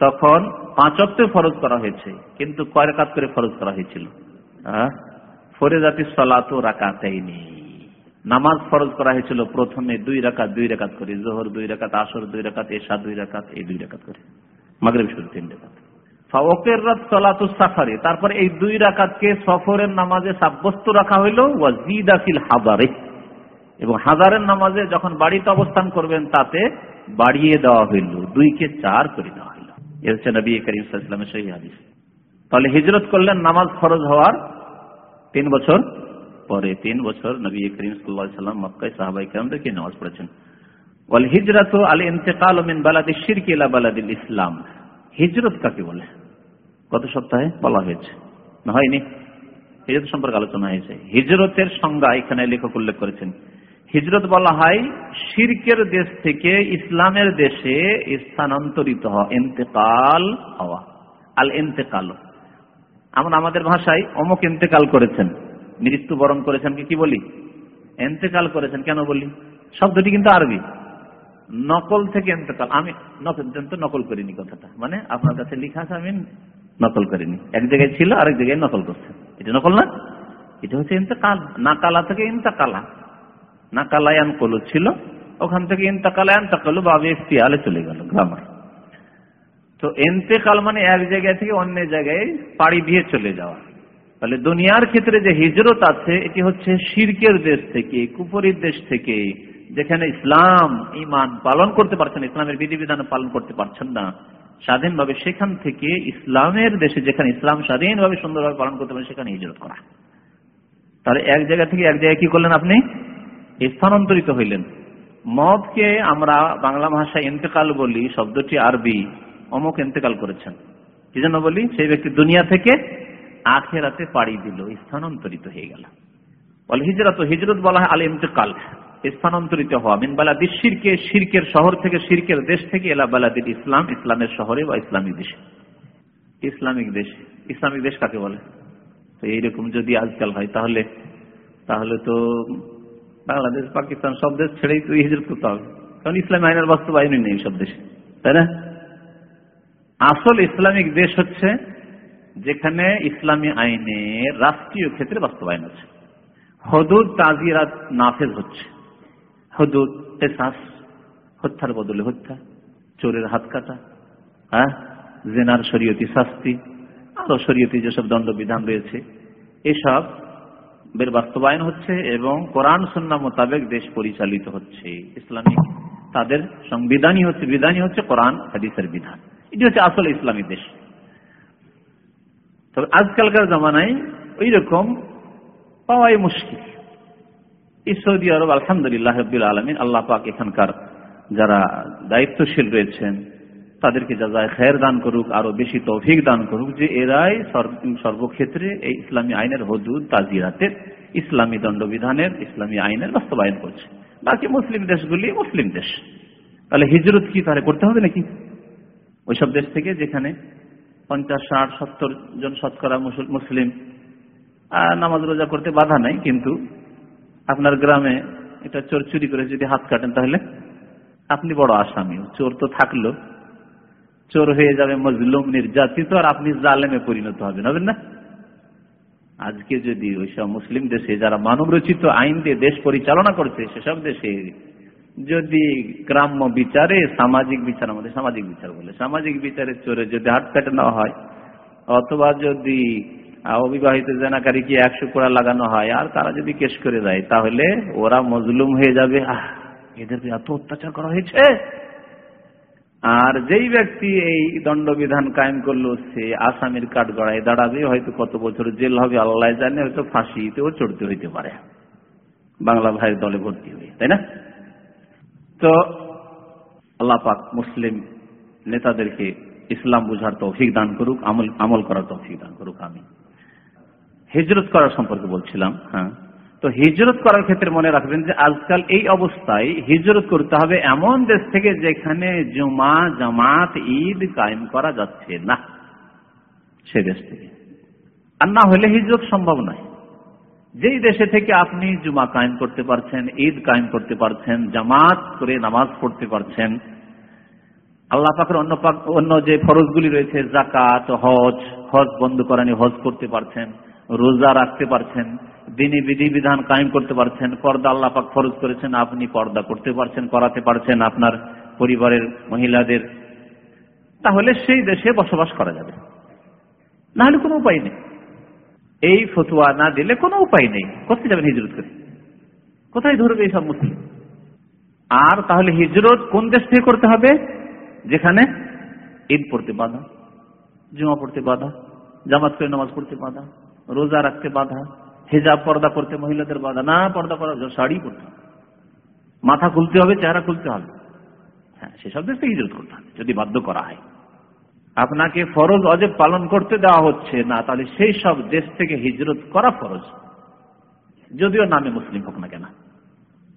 তখন পাঁচ অক্টে ফরজ করা হয়েছে, কিন্তু কয় রাকাত করে ফরজ করা হয়েছিল? ফরেজাতি সলাত রাকাতাইনি। নামাজ ফরজ করা হয়েছিল প্রথমে দুই রাকাত দুই রাকাত করে। জোহর দুই রাকাত, আসর দুই রাকাত, এশা দুই রাকাত, এই দুই রাকাত করে। শুরু তিন রাকাত। এই দুই রাকাতকে সফরের নামাজে সাব্যস্ত রাখা হইল হাজারে এবং হাজারের নামাজে যখন বাড়িতে অবস্থান করবেন, তাতে বাড়িয়ে দেওয়া হইল, দুইকে চার করে দেওয়া হইল। এ হচ্ছে নবী করিম ইসলামের সহি হাদিস। তাহলে হিজরত করলেন, নামাজ ফরজ হওয়ার তিন বছর পরে, তিন বছর নবী করিম সাল্লাম মক্কায় সাহাবাই কালামদেরকে নামাজ পড়েছেন। ওয়াল হিজরত আল ইন্তেকাল মিন বালাদি শিরক ইলা বালাদিল ইসলাম। হিজরত কাকে বলে? গত সপ্তাহে বলা হয়েছে। না, হয়নি। হিজরত সম্পর্কে আলোচনা হয়েছে। হিজরতের সংজ্ঞা এখানে লেখক উল্লেখ করেছেন। হিজরত বলা হয় শিরকের দেশ থেকে ইসলামের দেশে স্থানান্তরিত হওয়া, ইন্তেকাল হওয়া। আল ইন্তেকাল। আমরা আমাদের ভাষায় অমুক ইন্তেকাল করেছেন। মৃত্যু বরণ করেছেন কি বলি? এন্তেকাল করেছেন, কেন বলি? শব্দটি কিন্তু আরবি। নকল থেকে এন্তেকাল আমি নকল করিনি কথাটা। মানে আপনার কাছে লিখা আছে, আমি নকল করিনি। এক জায়গায় ছিল, আরেক জায়গায় নকল করছে। এটা নকল না? এটা হচ্ছে ইন্তেকাল। নাকালা থেকে ইন্তাকালা। নাকালায়ান কলু ছিল, ওখান থেকে ইন্তাকালায়ান তাকালু বা ইফতিয়ালে চলে গেল গ্রামার তো এন্তেকাল মানে এক জায়গা থেকে অন্য জায়গায় পাড়ি দিয়ে চলে যাওয়া। তাহলে দুনিয়ার ক্ষেত্রে যে হিজরত আছে, এটি হচ্ছে শিরকের দেশ থেকে কুপুরের দেশ থেকে, যেখানে ইসলাম ইমান পালন করতে পারছেন ইসলামের বিধিবিধান পালন করতে পারছেন না। স্বাধীনভাবে সেখান থেকে ইসলামের দেশে যেখানে ইসলাম স্বাধীনভাবে সুন্দরভাবে পালন করতে পারেন সেখানে হিজরত করা। তাহলে এক জায়গা থেকে এক জায়গায় কি করলেন আপনি? স্থানান্তরিত হইলেন। মদকে আমরা বাংলা ভাষায় ইন্তেকাল বলি, শব্দটি আরবি। অমুক ইন্তেকাল করেছেন। কি জন্য বলি? সেই ব্যক্তি দুনিয়া থেকে আখেরাতে পাড়ি দিল, স্থানান্তরিত হয়ে গেল। বলে হিজরত হিজরত বলা হয় আল ইন্তেকাল, স্থানান্তরিত হওয়া। মিন বালাদি শিরকে, শিরকের শহর থেকে, শিরকের দেশ থেকে এলা বালাদির ইসলাম, ইসলামের শহরে বা ইসলামিক দেশে। ইসলামিক দেশ ইসলামিক দেশ কাকে বলে? তো এইরকম যদি আজকাল হয় তাহলে তাহলে তো বাংলাদেশ, পাকিস্তান সব দেশ ছেড়েই তো হিজরত করতে হবে। কারণ ইসলামী আইনের বাস্তবায়নই নেই সব দেশে, তাই না? আসল ইসলামিক দেশ হচ্ছে যেখানে ইসলামী আইনের রাষ্ট্রীয় ক্ষেত্রে বাস্তবায়ন আছে হদুদ, তাজিরাত, নাফেজ হচ্ছে। হদুদ, পেশাস, হত্যার বদলে হত্যা, চোরের হাত কাটা হ্যাঁ? জেনার শরীয়তি শাস্তি, আরও শরীয়তি যেসব দণ্ডবিধান রয়েছে, এসব বের বাস্তবায়ন হচ্ছে এবং কোরআন সন্না মোতাবেক দেশ পরিচালিত হচ্ছে। ইসলামিক তাদের সংবিধানই হচ্ছে, বিধানই হচ্ছে কোরআন, হাদিসের বিধান। এটি হচ্ছে আসলে ইসলামী দেশ। তবে আজকালকার জামানায় ওই রকম পাওয়াই মুশকিল। এই সৌদি আরব, আলহামদুলিল্লাহ রবিল আলমিন, আল্লাহ পাক এখানকার যারা দায়িত্বশীল রয়েছেন, তাদেরকে যা যায় খের দান করুক, আরও বেশি তৌফিক দান করুক, যে এরাই সর্বক্ষেত্রে এই ইসলামী আইনের হদুদ, তাজিরাতের ইসলামী দণ্ডবিধানের ইসলামী আইনের বাস্তবায়ন করছে। বাকি মুসলিম দেশগুলি মুসলিম দেশ। তাহলে হিজরত কি তাহলে করতে হবে নাকি? ওইসব দেশ থেকে যেখানে পঞ্চাশ, ষাট, সত্তর জন শতকরা মুসলিম নামাজ রোজা করতে বাধা নাই, কিন্তু আপনার গ্রামে এটা চোর চুরি করে যদি হাত কাটেন তাহলে আপনি বড় আসামি। চোর তো থাকল। চোর হয়ে যাবে মজলুম, নির্যাতিত, আর আপনি জালেমে পরিণত হবেন হবেন না? আজকে যদি ওইসব মুসলিম দেশে যারা মানব রচিত আইন দিয়ে দেশ পরিচালনা করছে, সেসব দেশে যদি গ্রাম্য বিচারে, সামাজিক বিচার আমাদের সামাজিক বিচার বলে। সামাজিক বিচারে চোরে যদি হাত কাটে নেওয়া হয়, অথবা যদি অবিবাহিত কি একশো কোড়া লাগানো হয়, আর তারা যদি কেস করে দেয়, তাহলে ওরা মজলুম হয়ে যাবে। আহ এদের এত অত্যাচার করা হয়েছে। আর যেই ব্যক্তি এই দণ্ডবিধান কায়েম করল, সে আসামির কাঠ গড়ায় দাঁড়াবে, হয়তো কত বছর জেল হবে, আল্লাহ জানে, হয়তো ফাঁসিতেও চড়তে হইতে পারে। বাংলা ভাইয়ের দলে ভর্তি হয়ে, তাই না? তো আল্লাহ পাক মুসলিম নেতাদেরকে ইসলাম বুঝার তৌফিক দান করুক, আমল আমল করার তৌফিক দান করুক আমি হিজরত করার সম্পর্কে বলছিলাম হ্যাঁ? তো হিজরত করার ক্ষেত্রে মনে রাখবেন যে আজকাল এই অবস্থায় হিজরত করতে হবে এমন দেশ থেকে যেখানে জুমা, জামাত, ঈদ কায়েম করা যাচ্ছে না। সে দেশ থেকে। আর না হলে হিজরত সম্ভব নয়। যেই দেশে থেকে আপনি জুমা কায়েম করতে পারছেন, ঈদ কায়েম করতে পারছেন, জামাত করে নামাজ পড়তে পারছেন, আল্লাহ পাকের অন্য অন্য যে ফরজগুলি রয়েছে জাকাত হজ হজ বন্ধ করানি হজ করতে পারছেন, রোজা রাখতে পারছেন, দিনী বিধি বিধান কায়েম করতে পারছেন, পর্দা আল্লাহ পাক ফরজ করেছেন, আপনি পর্দা করতে পারছেন, করাতে পারছেন আপনার পরিবারের মহিলাদের। তাহলে সেই দেশে বসবাস করা যাবে। না হলে কোনো উপায় নেই। এই ফতুয়া না দিলে কোনো উপায় নেই। কোথায় যাবেন হিজরত করে কোথায় ধরবে এইসব মুসলিম? আর তাহলে হিজরত কোন দেশ থেকে করতে হবে? যেখানে ঈদ পড়তে বাধা, জুমা পড়তে বাধা, জামাত করে নামাজ পড়তে বাধা, রোজা রাখতে বাধা, হেজাব পর্দা করতে মহিলাদের বাধা, না পর্দা করা শাড়ি হবে। মাথা খুলতে হবে, চেহারা খুলতে হবে। হ্যাঁ সেসব দেশ থেকে হিজরত করতে হবে, যদি বাধ্য করা হয়। আপনাকে ফরজ অজেব পালন করতে দেওয়া হচ্ছে না, তাহলে সেই সব দেশ থেকে হিজরত করা ফরজ। যদিও নামে মুসলিম হোক না কেন।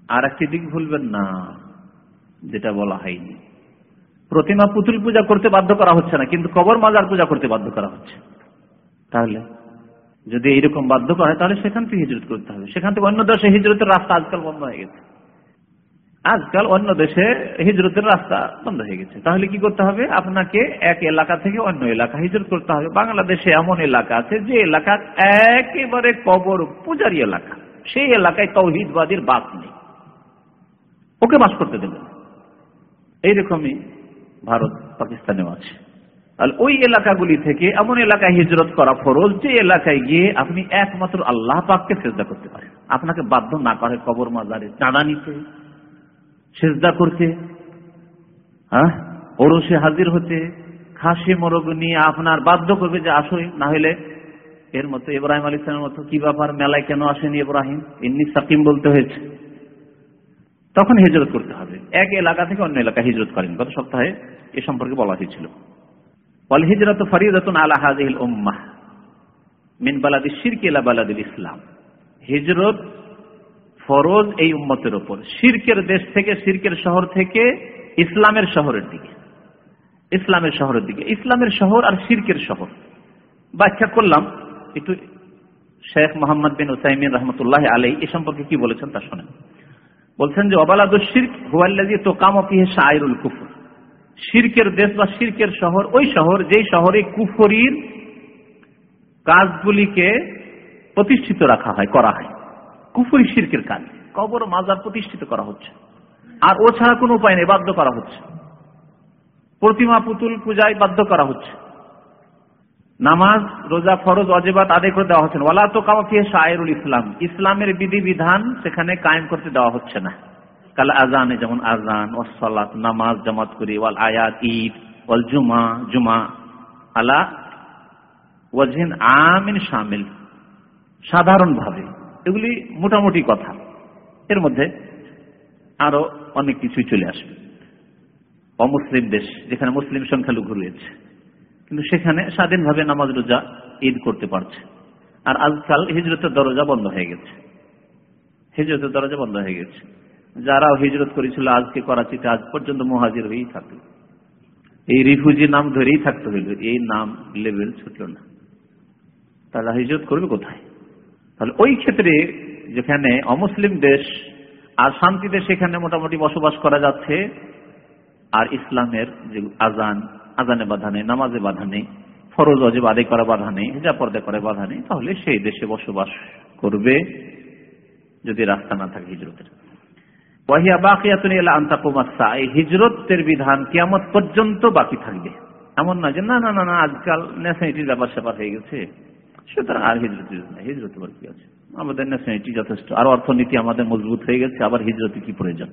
আর একটি দিক ভুলবেন না, যেটা বলা হয়নি। প্রতিমা পুতুল পূজা করতে বাধ্য করা হচ্ছে না, কিন্তু কবর মাজার পূজা করতে বাধ্য করা হচ্ছে। তাহলে, যদি এইরকম বাধ্য করা হয়, তাহলে সেখান থেকে হিজরত করতে হবে। সেখান থেকে অন্য দেশে হিজরতের রাস্তা আজকাল বন্ধ হয়ে গেছে। আজকাল অন্য দেশে হিজরতের রাস্তা বন্ধ হয়ে গেছে। তাহলে কি করতে হবে? আপনাকে এক এলাকা থেকে অন্য এলাকা হিজরত করতে হবে। বাংলাদেশে এমন এলাকা আছে যে এলাকা একেবারে কবর পূজারী এলাকা। সেই এলাকায় তৌহিদবাদীর বাস নেই। ওকে বাস করতে দেবেন। এইরকমই ভারত পাকিস্তানেও আছে। ওই এলাকাগুলি থেকে এমন এলাকায় হিজরত করা ফরজ যে এলাকায় গিয়ে আপনি একমাত্র আল্লাহ পাককে চেষ্টা করতে পারেন। আপনাকে বাধ্য না করে কবর মাজারে চাঁদা নিতে। সেজদা করতে হ্যাঁ? ওরসে হাজির হতে খাসি মোরগ নিয়ে আপনার বাধ্য করবে যে আসোই না হলে এর মতো ইব্রাহিম আলী ইসলামের মতো কি ব্যাপার, মেলায় কেন আসেনি ইব্রাহিম? এমনি সাকিম বলতে হয়েছে। তখন হিজরত করতে হবে। এক এলাকা থেকে অন্য এলাকা হিজরত করেন। গত সপ্তাহে এ সম্পর্কে বলা হয়েছিল। বল হিজরত ফরিদতুন আলা হাজিল উম্মাহ মিন বালাদি শিরক ইলা বালাদিল ইসলাম। হিজরত ফরজ এই উম্মতের ওপর শিরকের দেশ থেকে, শিরকের শহর থেকে, ইসলামের শহরের দিকে। ইসলামের শহরের দিকে। ইসলামের শহর আর শিরকের শহর। ব্যাখ্যা করলাম। একটু শেখ মোহাম্মদ বিন উসাইমিন রহমতুল্লাহ আলাই এ সম্পর্কে কি বলেছেন তা শোনেন। বলছেন যে অবালাদুল শির্ক তো কামফিহে শাহরুল কুফর। শিরকের দেশ বা শিরকের শহর, ওই শহর, যেই শহরে কুফরির কাজগুলিকে প্রতিষ্ঠিত রাখা হয়, করা হয়। কুফরি শিরকের কাজ। কবর মাজার প্রতিষ্ঠিত করা হচ্ছে। আর ও ছাড়া কোনো উপায় নেই, বাধ্য করা হচ্ছে। প্রতিমা, পুতুল, পূজায় বাধ্য করা হচ্ছে। নামাজ, রোজা, ফরজ, অজেবাত আদায় করে দেওয়া হচ্ছে না। ওলা তো কামাফিয়া শায়রুল ইসলাম। ইসলামের বিধি বিধান সেখানে কায়েম করতে দেওয়া হচ্ছে না। কাল আজানে যেমন আজান ওয়াসালাত নামাজ, জামাত করি, ওয়াল আয়াত, ঈদ, ওয়াল জুমা জুমা। আলা ওয়াজহিন আমিন শামিল। সাধারণভাবে এগুলি মোটামুটি কথা। এর মধ্যে আরও অনেক কিছুই চলে আসবে। অমুসলিম দেশ, যেখানে মুসলিম সংখ্যালঘু রয়েছে। কিন্তু সেখানে স্বাধীনভাবে নামাজ রোজা ঈদ করতে পারছে। আর আজকাল হিজরতের দরজা বন্ধ হয়ে গেছে। হিজরতের দরজা বন্ধ হয়ে গেছে। যারাও হিজরত করেছিল আজকে করাচিতে, আজ পর্যন্ত মহাজির হয়েই থাকল। এই রিফিউজি নাম ধরেই থাকতে হইল। এই নাম লেভেল ছুটল না। তারা হিজরত করবে কোথায়? তাহলে ওই ক্ষেত্রে যেখানে অমুসলিম দেশ আর শান্তিতে সেখানে মোটামুটি বসবাস করা যাচ্ছে, আর ইসলামের যে আজান, আজানে বাধা নেই, নামাজে বাধা নেই, ফরজ অজেব আদায় করা বাধা নেই যা পর্দা করে বাধা নেই, তাহলে সেই দেশে বসবাস করবে যদি রাস্তা না থাকে হিজরতের। ওয়াহিয়া বাকিয়াতুন ইলা আনতাকুমাসা এই হিজরতের বিধান কিয়ামত পর্যন্ত বাকি থাকবে। এমন না যে না না না আজকাল ন্যাশনালিটির ব্যাপার স্যাপার হয়ে গেছে। সুতরাং আর হিজরত না হিজরত আবার কি আছে? আমাদের ন্যাশনালিটি যথেষ্ট। আর অর্থনীতি আমাদের মজবুত হয়ে গেছে, আবার হিজরতে কি প্রয়োজন?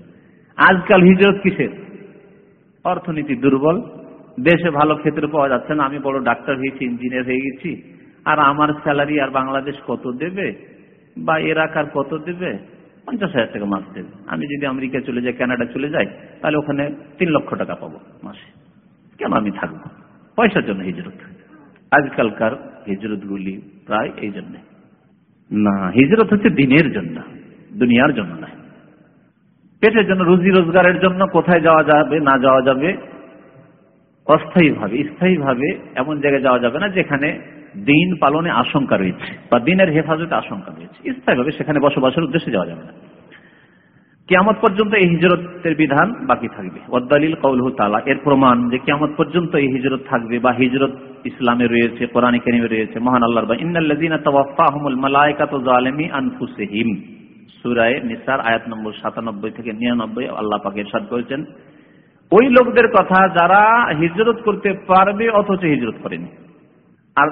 আজকাল হিজরত কিসের? অর্থনীতি দুর্বল, দেশে ভালো ক্ষেত্রে পাওয়া যাচ্ছে না। আমি বড় ডাক্তার হয়েছি ইঞ্জিনিয়ার হয়ে গেছি। আর আমার স্যালারি আর বাংলাদেশ কত দেবে? বা এরাকার কত দেবে? পঞ্চাশ হাজার টাকা মাস দেবে। আমি যদি আমেরিকা চলে যাই, কানাডা চলে যাই, তাহলে ওখানে তিন লক্ষ টাকা পাবো মাসে। কেন আমি থাকব? পয়সার জন্য হিজরত। আজকালকার হিজরত গুলি প্রায় এই জন্য। না, হিজরত হচ্ছে দিনের জন্য, দুনিয়ার জন্য নয়। পেটের জন্য, রুজি রোজগারের জন্য কোথায় যাওয়া যাবে, না যাওয়া যাবে? অস্থায়ী ভাবে স্থায়ী ভাবে এমন জায়গায় যাওয়া যাবে না যেখানে দিন পালনে আশঙ্কা রয়েছে বা দিনের হেফাজতে আশঙ্কা রয়েছে। স্থায়ীভাবে সেখানে বসবাসের উদ্দেশ্যে যাওয়া যাবে না। কেয়ামত পর্যন্ত এই হিজরতের বিধান বাকি থাকবে। ওদ্দালিল কৌলহ তালা এর প্রমাণ যে কেয়ামত পর্যন্ত এই হিজরত থাকবে বা হিজরত ইসলামে রয়েছে, কোরআন কেরিমে রয়েছে, মহান আল্লাহর বা ইন্নাল্লাযিনা তাওয়াফাহুমুল মালায়েকাতু জালিমি আনফুসিহিম। সূরা নিসার আয়াত নম্বর 97 থেকে 99 আল্লাহ পাক ইরশাদ করেছেন, ওই লোকদের কথা যারা হিজরত করতে পারবে অথচ হিজরত করেনি, আর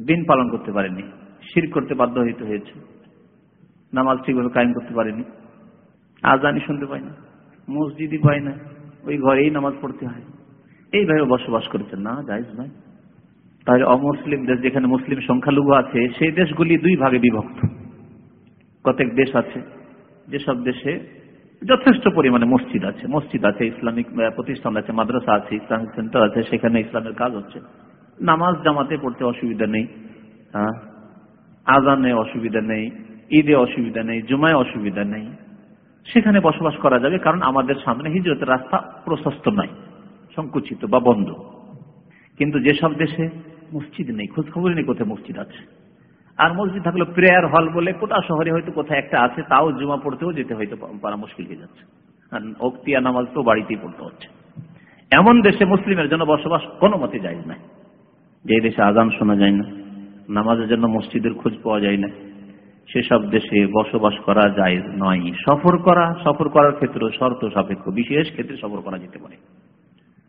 দিন পালন করতে পারেনি, শির করতে বাধ্য হইতে হয়েছে, নামাজ ঠিকভাবে কায়েম করতে পারেনি আজানি শুনতে পাই না, মসজিদই পাই না, ওই ঘরেই নামাজ পড়তে হয়। এইভাবে বসবাস করেছেন না যাইজ নয় তাহলে অমুসলিম দেশ, যেখানে মুসলিম সংখ্যালঘু আছে, সেই দেশগুলি দুই ভাগে বিভক্ত। কতক দেশ আছে, যেসব দেশে যথেষ্ট পরিমাণে মসজিদ আছে। মসজিদ আছে, ইসলামিক প্রতিষ্ঠান আছে, মাদ্রাসা আছে, ইসলামিক সেন্টার আছে, সেখানে ইসলামের কাজ হচ্ছে। নামাজ জামাতে পড়তে অসুবিধা নেই আজানে অসুবিধা নেই, ঈদে অসুবিধা নেই, জুমায় অসুবিধা নেই। সেখানে বসবাস করা যাবে, কারণ আমাদের সামনে হিজরতের রাস্তা প্রশস্ত নয়, সংকুচিত বা বন্ধ। কিন্তু যেসব দেশে মসজিদ নেই খোঁজ খবর নেই কোথায় মসজিদ আছে। আর মসজিদ থাকলে প্রেয়ার হল বলে কোটা শহরে হয়তো কোথায় একটা আছে, তাও জুমা পড়তেও যেতে হয়তো পারা মুশকিল হয়ে যাচ্ছে। আর অক্তিয়া নামাজ তো বাড়িতেই পড়তে হচ্ছে। এমন দেশে মুসলিমের জন্য বসবাস কোনো মতে যায় না। যে দেশে আজান শোনা যায় না, নামাজের জন্য মসজিদের খোঁজ পাওয়া যায় না। সেসব দেশে বসবাস করা যায় নয়। সফর করা, সফর করার ক্ষেত্রে শর্ত সাপেক্ষ। বিশেষ ক্ষেত্রে সফর করা যেতে পারে।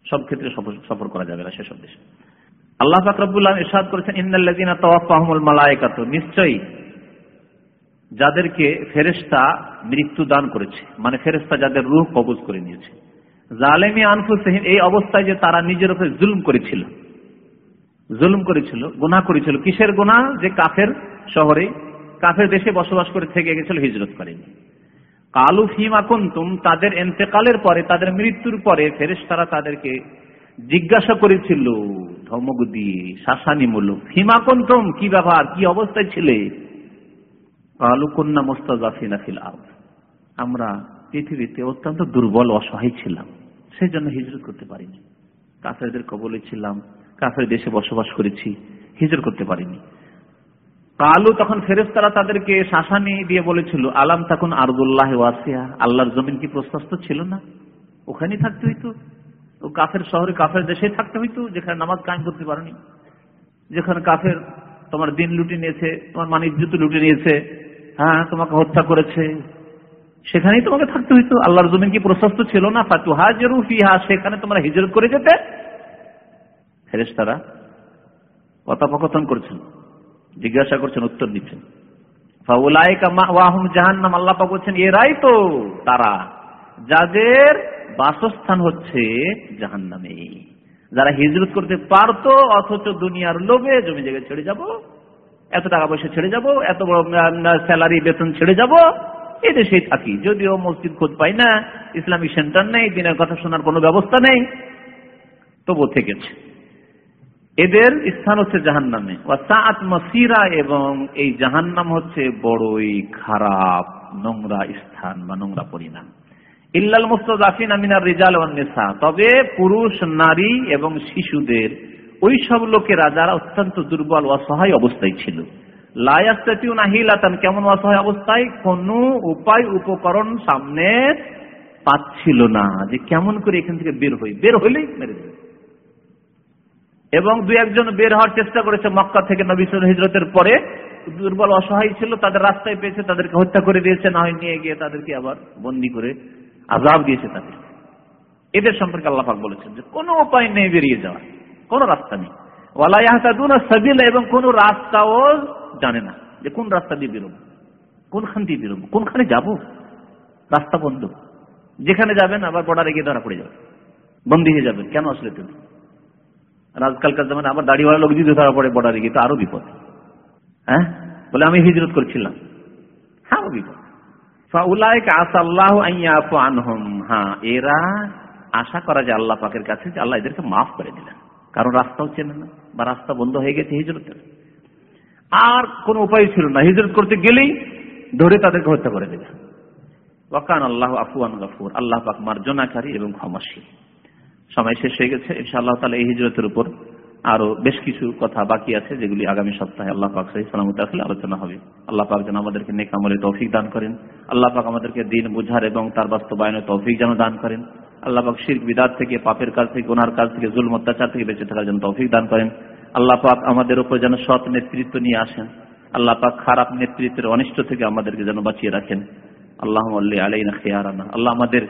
সব ক্ষেত্রে সফর করা যাবে না সেসব দেশে। আল্লাহ ফাকরাবুল্লাহ ইরশাদ করেছেন ইন্নাল্লাযিনা তাওয়াফাহুমুল মালায়েকাতু। নিশ্চয়ই যাদেরকে ফেরেশতা মৃত্যু দান করেছে মানে ফেরেশতা যাদের রূহ কবজ করে নিয়েছে। জালেমি আনফুল আনফুসহিম এই অবস্থায় যে তারা নিজের উপরে জুলুম করেছিল জুলুম করেছিল, গুনাহ করেছিল, কিসের গুনাহ? যে কাফের শহরে কাফের দেশে বসবাস করে থেকে গেছিল হিজরত করেনি। কালু ফিমা কুন্তুম, তাদের এন্তেকালের পরে, তাদের মৃত্যুর পরে ফেরেশতারা তাদেরকে জিজ্ঞাসা করেছিল, ধমক দিয়ে শাসানিমূলক ফিমা কুন্তুম, কি ব্যাপার, কি অবস্থায় ছিলে? কালু কন্যা মোস্তাজাফিনা ফিল আমরা পৃথিবীতে অত্যন্ত দুর্বল অসহায় ছিলাম সেই জন্য হিজরত করতে পারিনি। কাফেরদের কবলে ছিলাম কাফের দেশে বসবাস করেছি, হিজরত করতে পারিনি। কালু তখন ফেরেস্তারা তাদেরকে শাসানি দিয়ে বলেছিল, আলাম তখন আরদুল্লাহ ওয়াসিয়া? আল্লাহর জমিন কি প্রশস্ত ছিল না? ওখানেই থাকতে হইতো। ও কাফের শহরে কাফের দেশে থাকতে হইতো, যেখানে নামাজ কায়েম করতে পারেনি। যেখানে কাফের তোমার দিন লুটে নিয়েছে, তোমার মানিজ্য লুটে নিয়েছে হ্যাঁ তোমাকে হত্যা করেছে, সেখানেই তোমাকে থাকতে হইতো। আল্লাহর জমিন কি প্রশস্ত ছিল না? ফাতুহাজরু ফিহা, সেখানে তোমরা হিজরত করে যেতে? ফেরেস্তারা কথোপকথন করছেন জিজ্ঞাসা করছেন, উত্তর দিচ্ছেন। জাহান্নাম, আল্লাহ বলছেন, এরাই তো তারা। যাদের বাসস্থান হচ্ছে জাহান্নামে। যারা হিজরত করতে পারতো, অথচ দুনিয়ার লোভে জমি জায়গায় ছেড়ে যাব, এত টাকা পয়সা ছেড়ে যাব, এত বড় স্যালারি, বেতন ছেড়ে যাব, এই দেশেই থাকি। যদিও মসজিদ খোঁজ পাই না ইসলামিক সেন্টার নেই, দিনের কথা শোনার কোনো ব্যবস্থা নেই তবু থেকেছে। এদের স্থান হচ্ছে জাহান্নামে। মাসিরা এবং এই জাহান্নাম হচ্ছে বড়ই খারাপ নোংরা স্থান বা নোংরা পরিণাম। ইল্লাল মুস্তাজাফিন আমিনার রিজাল নেশা তবে পুরুষ, নারী এবং শিশুদের ওই সব লোকেরা যারা অত্যন্ত দুর্বল অসহায় অবস্থায় ছিল। নাহিলাতান কেমন অসহায় অবস্থায়? কোন উপায়, উপকরণ সামনে পাচ্ছিল না যে কেমন করে এখান থেকে বের হই। বের হইলেই মেরে দেবে। এবং দু একজন বের হওয়ার চেষ্টা করেছে মক্কা থেকে নবিসের হিজরতের পরে। দুর্বল অসহায় ছিল, তাদের রাস্তায় পেয়েছে, তাদেরকে হত্যা করে দিয়েছে, না হয় নিয়ে গিয়ে তাদেরকে আবার বন্দি করে আজাব দিয়েছে তাদের। এদের সম্পর্কে আল্লাহাক বলেছেন যে, কোনো উপায় নেই বেরিয়ে যাওয়ার, কোনো রাস্তা নেই। এবং কোন রাস্তাও জানে না যে কোন রাস্তা দিয়ে বেরোবো, কোনখান দিয়ে বেরোবো, কোনখানে যাব? রাস্তা বন্ধ। যেখানে যাবেন আবার বর্ডারে গিয়ে ধরা পড়ে যাবে বন্দি হয়ে যাবেন। কেন আসলে তুমি? আর আজকালকার যেমন আবার দাড়িওয়ালা লোক যদি ধরা পড়ে বর্ডারে গিয়ে, তো আরও বিপদ। হ্যাঁ? বলে আমি হিজরত করছিলাম। হ্যাঁ বিপদ। এরা আশা করা আল্লাহ পাকের কাছে যে আল্লাহ এদেরকে মাফ করে কারণ রাস্তাও চেনে না বা রাস্তা বন্ধ হয়ে গেছে হিজরতের। আর কোন উপায় ছিল না। হিজরত করতে গেলেই ধরে তাদেরকে করে ওয়াকান আল্লাহ আল্লাহ পাক মার্জনাকারী এবং ক্ষমাশীল। সময় শেষ হয়ে গেছে। ইনশাআল্লাহ তালা এই হিজরতের উপর আরও বেশ কিছু কথা বাকি আছে, যেগুলি আগামী সপ্তাহে আল্লাহ পাক সহি সালামত আসলে আলোচনা হবে। আল্লাহ পাক যেন আমাদেরকে নেক আমলে তৌফিক দান করেন। আল্লাহ পাক আমাদেরকে দিন বুঝার এবং তার বাস্তবায়নের তৌফিক যেন দান করেন। আল্লাহ পাক শির বিদাত থেকে, পাপের কাজ থেকে, গুনার কাজ থেকে জুল অত্যাচার থেকে বেঁচে থাকার জন্য তৌফিক দান করেন। আল্লাহ পাক আমাদের উপর যেন সৎ নেতৃত্ব নিয়ে আসেন। আল্লাহ পাক খারাপ নেতৃত্বের অনিষ্ট থেকে আমাদেরকে যেন বাঁচিয়ে রাখেন। আল্লাহ আলাইনা খেয়ারানা। আল্লাহ আমাদের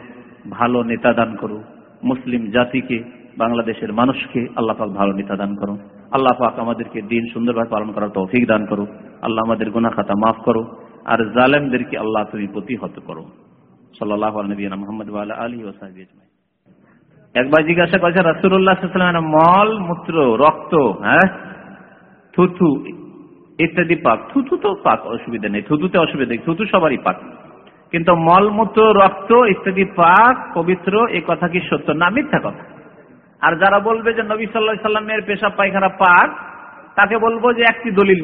ভালো নেতা দান করো মুসলিম জাতিকে, বাংলাদেশের মানুষকে আল্লাহ পাক ভালো নেতা দান করো আল্লাহ পাক আমাদেরকে দিন সুন্দরভাবে পালন করার তৌফিক দান করো আল্লাহ আমাদের গুনাহ খাতা মাফ করো আর জালেমদেরকে আল্লাহ তুমি প্রতিহত করো সাল্লাহ হ্যাঁ? থুথু ইত্যাদি পাক। থুথু তো পাক, অসুবিধা নেই। থুতুতে অসুবিধা নেই। থুতু সবারই পাক। কিন্তু মলমূত্র, রক্ত ইত্যাদি পাক, পবিত্র, এ কথা কি সত্য? না, মিথ্যা কথা। আর যারা বলবে যে নবী সাল্লাহ সাল্লামের পেশা পায়খানা পাক, তাকে বলব যে একটি দলিল